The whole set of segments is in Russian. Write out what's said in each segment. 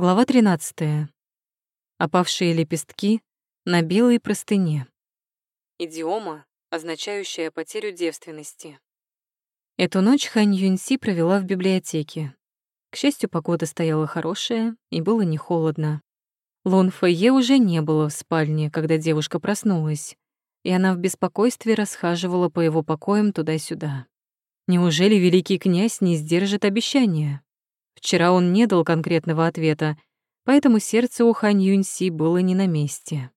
Глава 13. Опавшие лепестки на белой простыне. Идиома, означающая потерю девственности. Эту ночь Хань Юньси провела в библиотеке. К счастью, погода стояла хорошая и было не холодно. Лон Фэйе уже не было в спальне, когда девушка проснулась, и она в беспокойстве расхаживала по его покоям туда-сюда. Неужели великий князь не сдержит обещания? Вчера он не дал конкретного ответа, поэтому сердце у Хань Юньси было не на месте.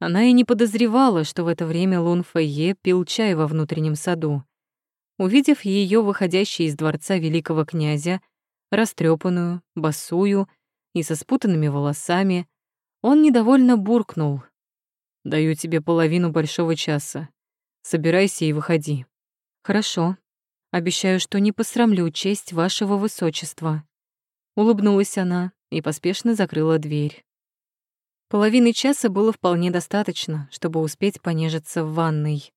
Она и не подозревала, что в это время Лун Фэйе пил чай во внутреннем саду. Увидев ее выходящей из дворца великого князя, растрепанную, босую и со спутанными волосами, он недовольно буркнул. «Даю тебе половину большого часа. Собирайся и выходи». «Хорошо», Обещаю, что не посрамлю честь вашего высочества». Улыбнулась она и поспешно закрыла дверь. Половины часа было вполне достаточно, чтобы успеть понежиться в ванной.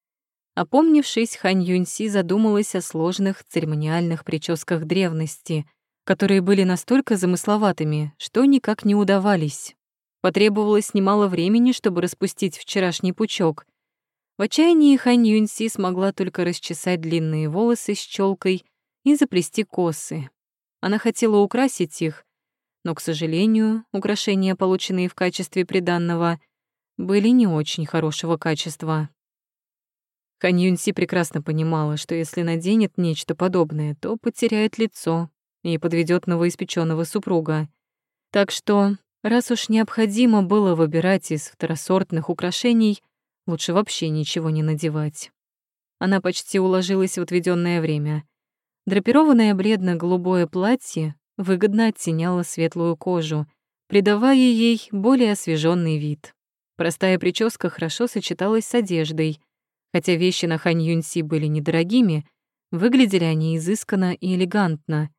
Опомнившись, Хань Юньси задумалась о сложных церемониальных прическах древности, которые были настолько замысловатыми, что никак не удавались. Потребовалось немало времени, чтобы распустить вчерашний пучок, в отчаянии Хань Юньси смогла только расчесать длинные волосы с челкой и заплести косы. Она хотела украсить их, но, к сожалению, украшения, полученные в качестве приданного, были не очень хорошего качества. Хань Юньси прекрасно понимала, что если наденет нечто подобное, то потеряет лицо и подведет новоиспеченного супруга. Так что, раз уж необходимо было выбирать из второсортных украшений, Лучше вообще ничего не надевать. Она почти уложилась в отведенное время. Драпированное бледно-голубое платье выгодно оттеняло светлую кожу, придавая ей более освеженный вид. Простая прическа хорошо сочеталась с одеждой. Хотя вещи на Хань Юньси были недорогими, выглядели они изысканно и элегантно.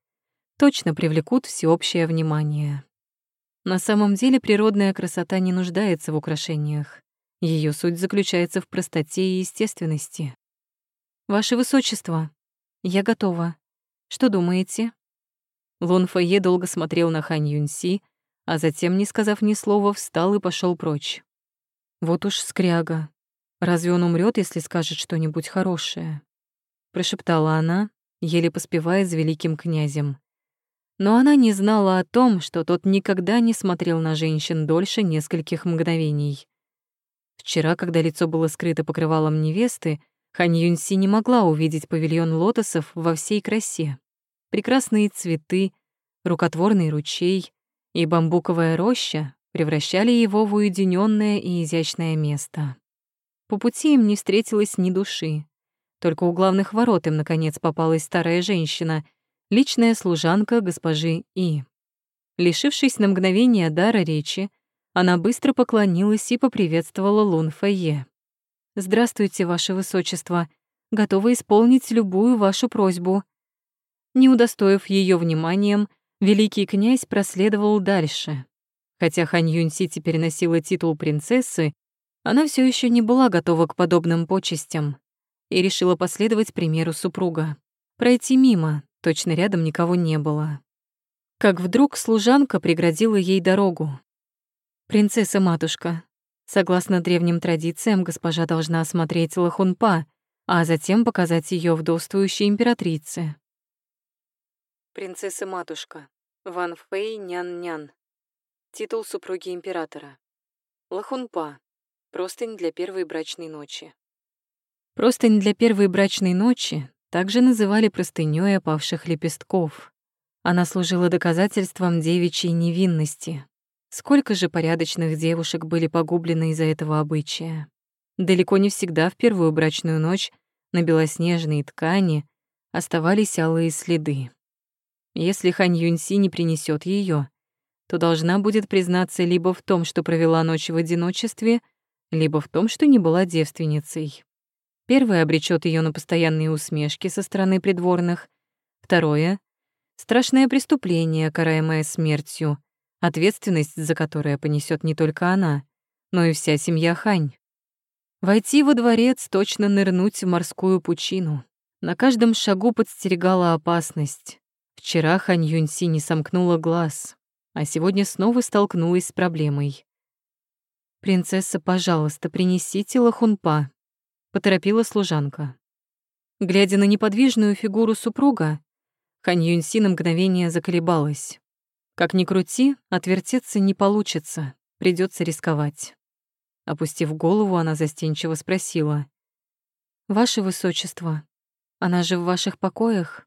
Точно привлекут всеобщее внимание. На самом деле природная красота не нуждается в украшениях. Ее суть заключается в простоте и естественности. «Ваше Высочество, я готова. Что думаете?» Лун Фэйе долго смотрел на Хань Юньси, а затем, не сказав ни слова, встал и пошел прочь. «Вот уж скряга. Разве он умрет, если скажет что-нибудь хорошее?» Прошептала она, еле поспевая за великим князем. Но она не знала о том, что тот никогда не смотрел на женщин дольше нескольких мгновений. Вчера, когда лицо было скрыто покрывалом невесты, Хань Юньси не могла увидеть павильон лотосов во всей красе. Прекрасные цветы, рукотворный ручей и бамбуковая роща превращали его в уединенное и изящное место. По пути им не встретилось ни души. Только у главных ворот им, наконец, попалась старая женщина, личная служанка госпожи И. Лишившись на мгновение дара речи, она быстро поклонилась и поприветствовала Лун Фэйе. «Здравствуйте, Ваше Высочество. Готова исполнить любую вашу просьбу». Не удостоив ее вниманием, великий князь проследовал дальше. Хотя Хань Юньси теперь носила титул принцессы, она все еще не была готова к подобным почестям и решила последовать примеру супруга. Пройти мимо, точно рядом никого не было. Как вдруг служанка преградила ей дорогу. «Принцесса-матушка, согласно древним традициям, госпожа должна осмотреть Лохунпа, а затем показать ее вдовствующей императрице». Принцесса-матушка. Ван Фэй Нян-Нян. Титул супруги императора. Лохунпа. Простынь для первой брачной ночи. Простынь для первой брачной ночи также называли простынёй опавших лепестков. Она служила доказательством девичьей невинности, Сколько же порядочных девушек были погублены из-за этого обычая. Далеко не всегда в первую брачную ночь на белоснежной ткани оставались алые следы. Если Хань Юньси не принесет ее, то должна будет признаться либо в том, что провела ночь в одиночестве, либо в том, что не была девственницей. Первое обречет ее на постоянные усмешки со стороны придворных, второе — страшное преступление, караемое смертью — ответственность за которое понесет не только она, но и вся семья Хань. Войти во дворец, точно нырнуть в морскую пучину. На каждом шагу подстерегала опасность. Вчера Хань Юньси не сомкнула глаз. а сегодня снова столкнулась с проблемой. «Принцесса, пожалуйста, принесите лохунпа», — поторопила служанка. Глядя на неподвижную фигуру супруга, Хань Юньси на мгновение заколебалась. Как ни крути, отвертеться не получится, придется рисковать. Опустив голову, она застенчиво спросила. «Ваше Высочество, она же в ваших покоях?»